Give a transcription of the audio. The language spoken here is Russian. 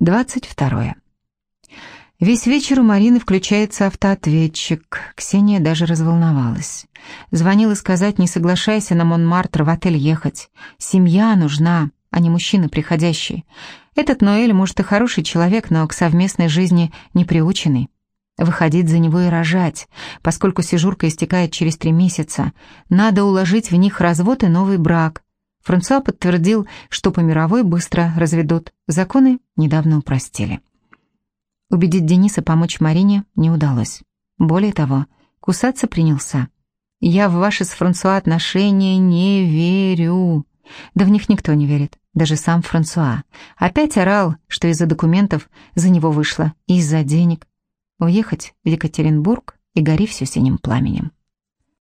22. Весь вечер у Марины включается автоответчик. Ксения даже разволновалась. Звонила сказать, не соглашайся на Монмартр в отель ехать. Семья нужна, а не мужчина приходящий. Этот Ноэль, может, и хороший человек, но к совместной жизни не приученный. Выходить за него и рожать, поскольку сижурка истекает через три месяца. Надо уложить в них развод и новый брак. Франсуа подтвердил, что по мировой быстро разведут. Законы недавно упростили. Убедить Дениса помочь Марине не удалось. Более того, кусаться принялся. «Я в ваши с Франсуа отношения не верю». Да в них никто не верит, даже сам Франсуа. Опять орал, что из-за документов за него вышло, из-за денег. Уехать в Екатеринбург и гори все синим пламенем.